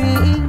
free.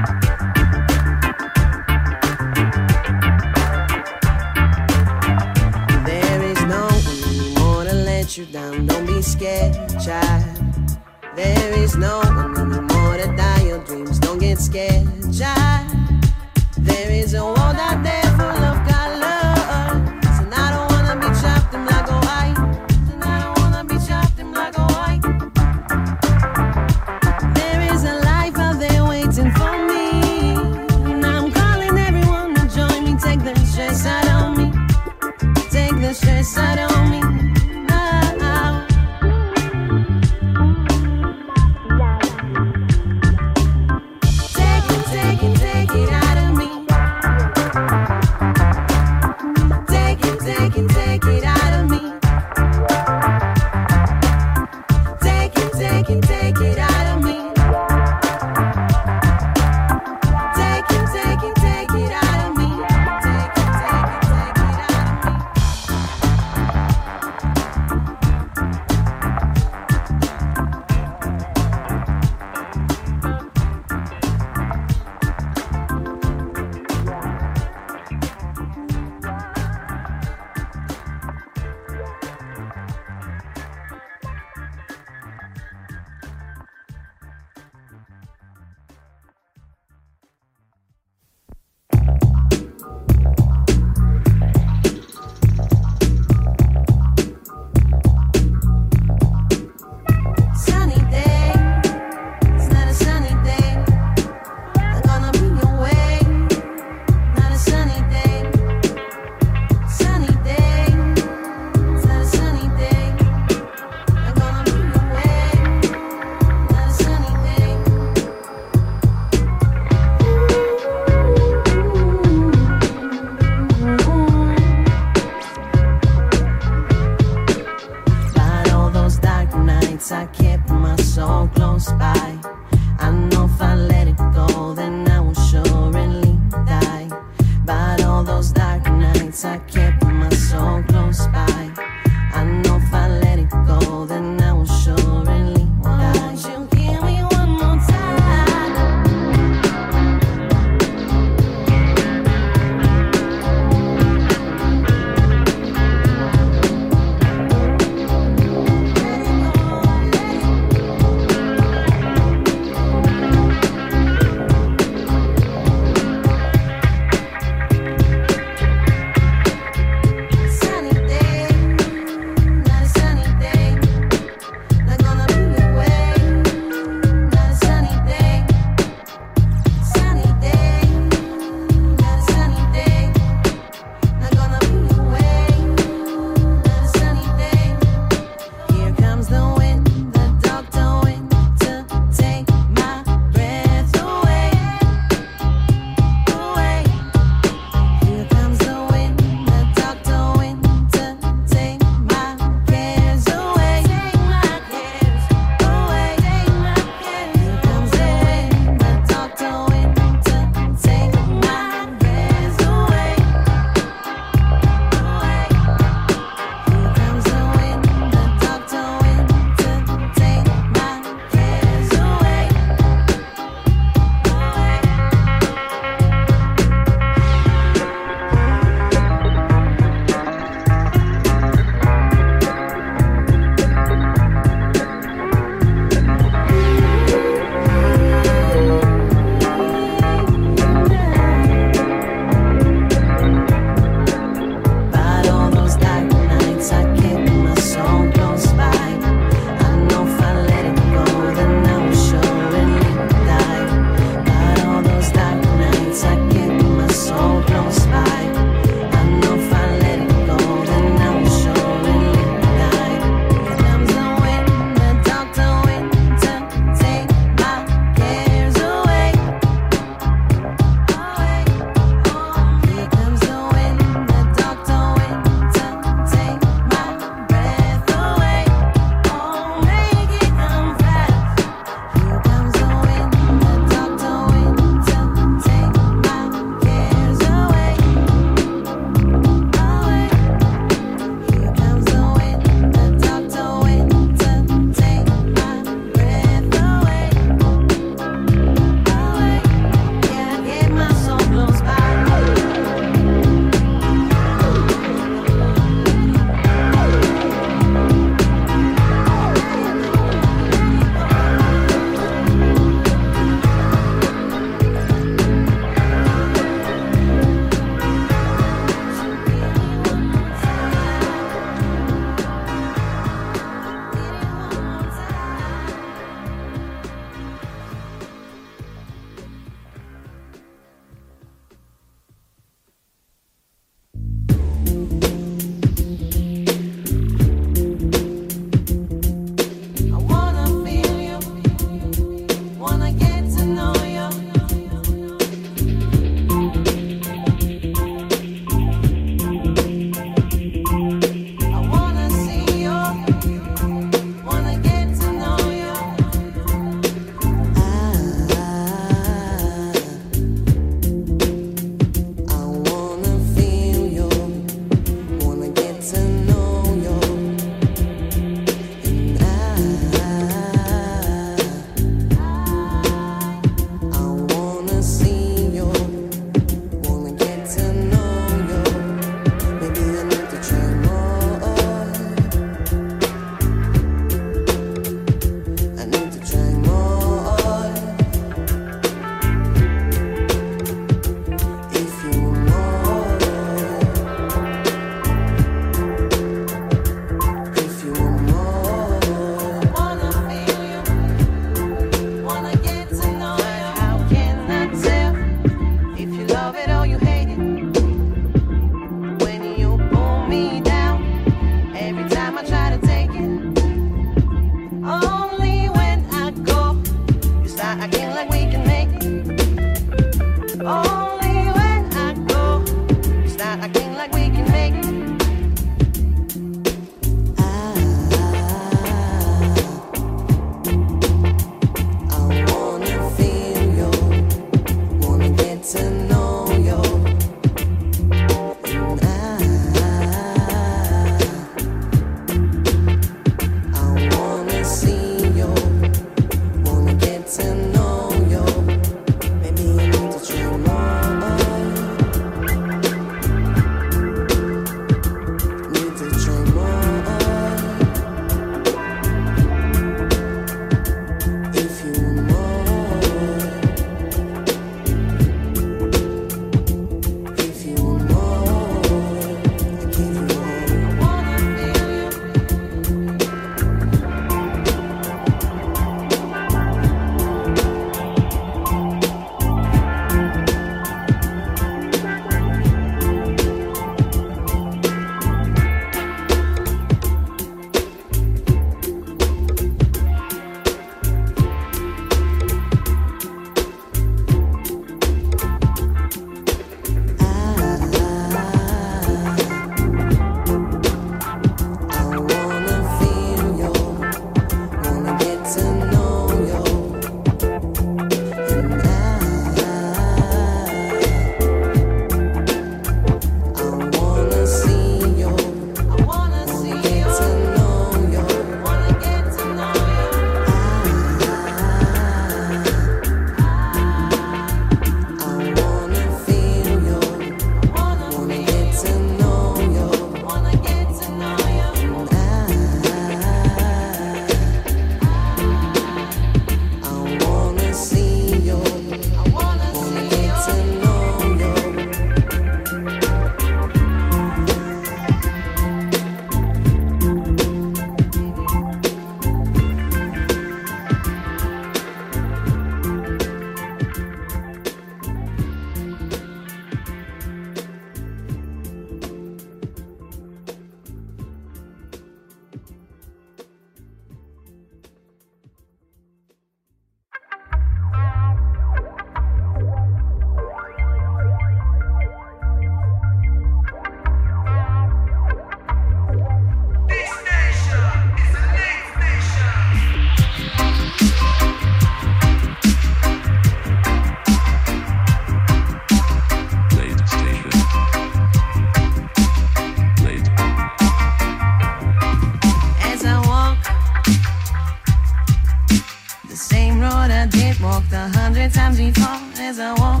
We fall as I walk.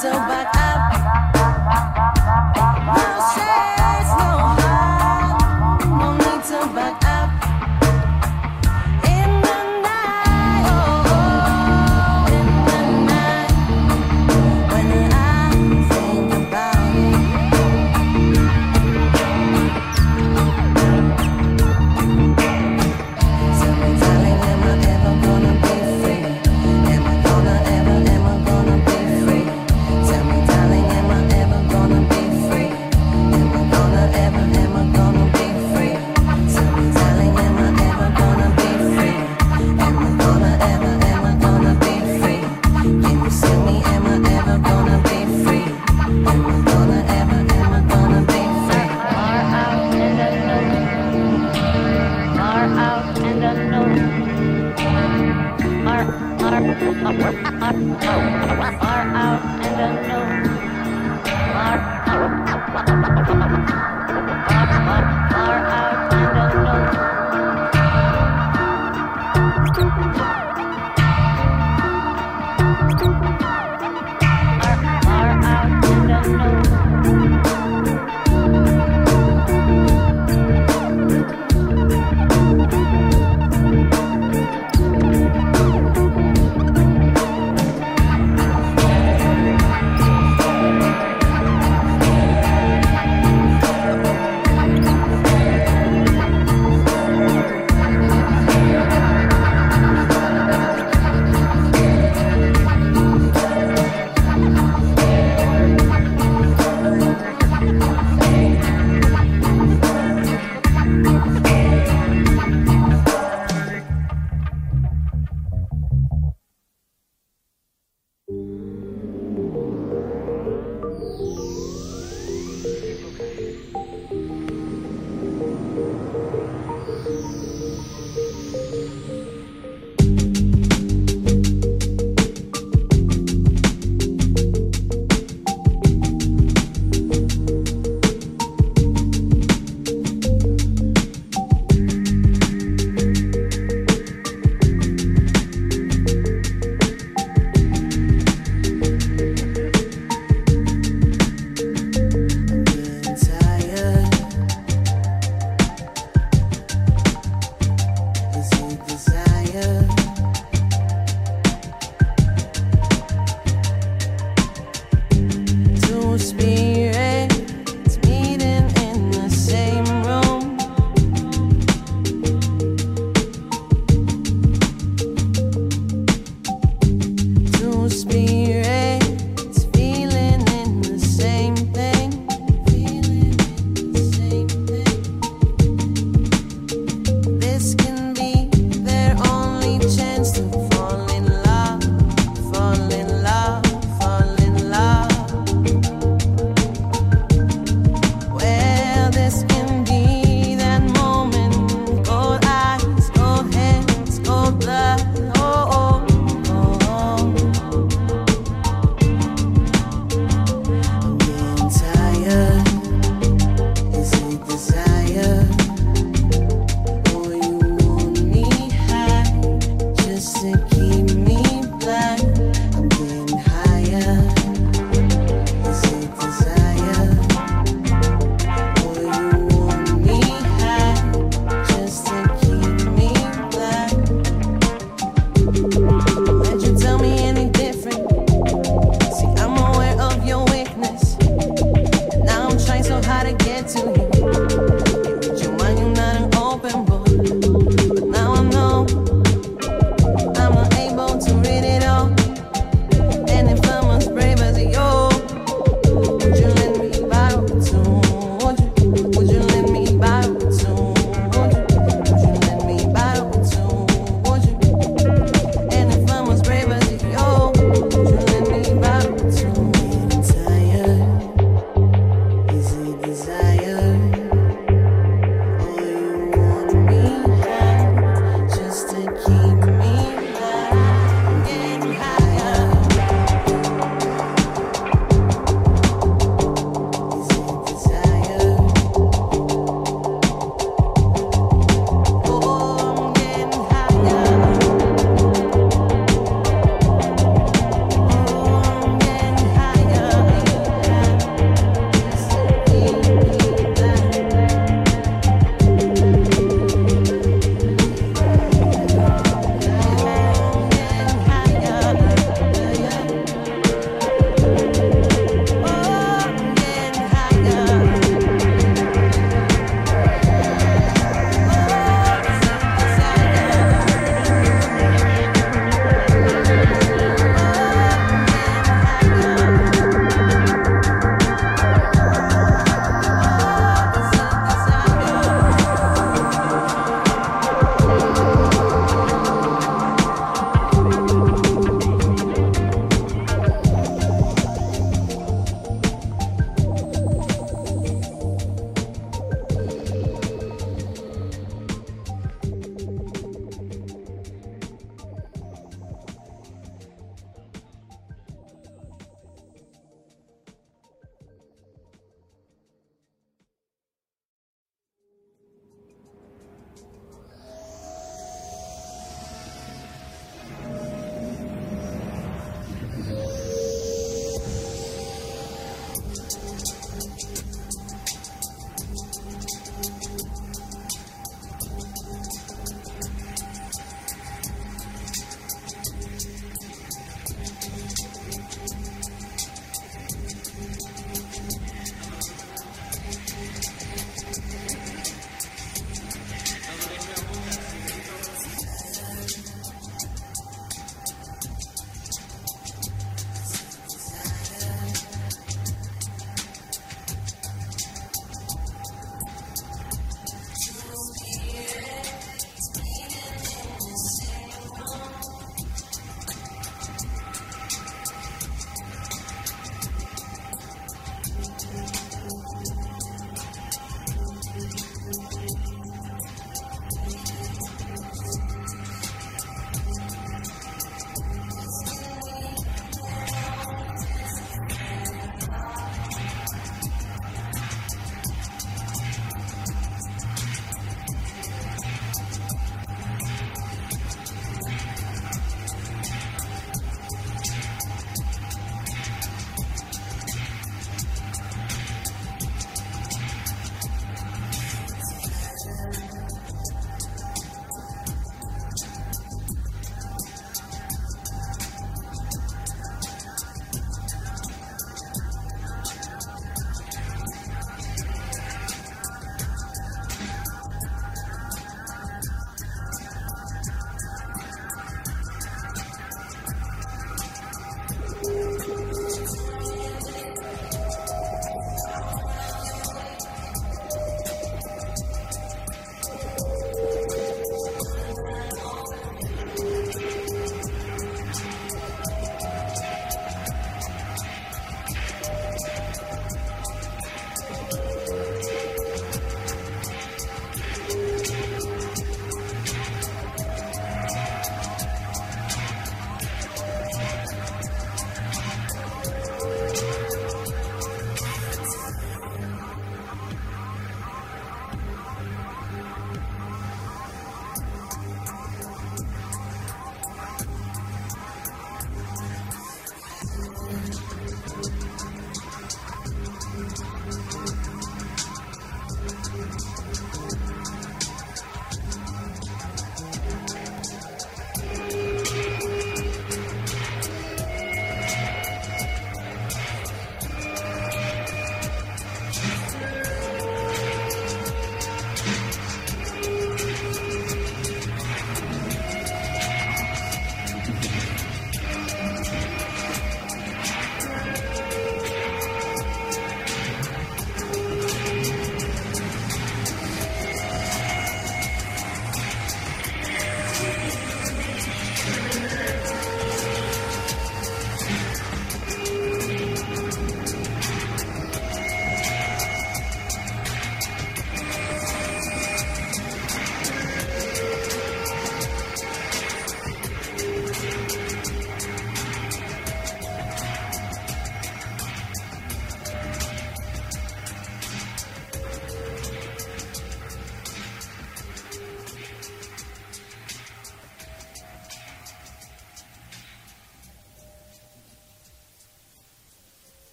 so bad.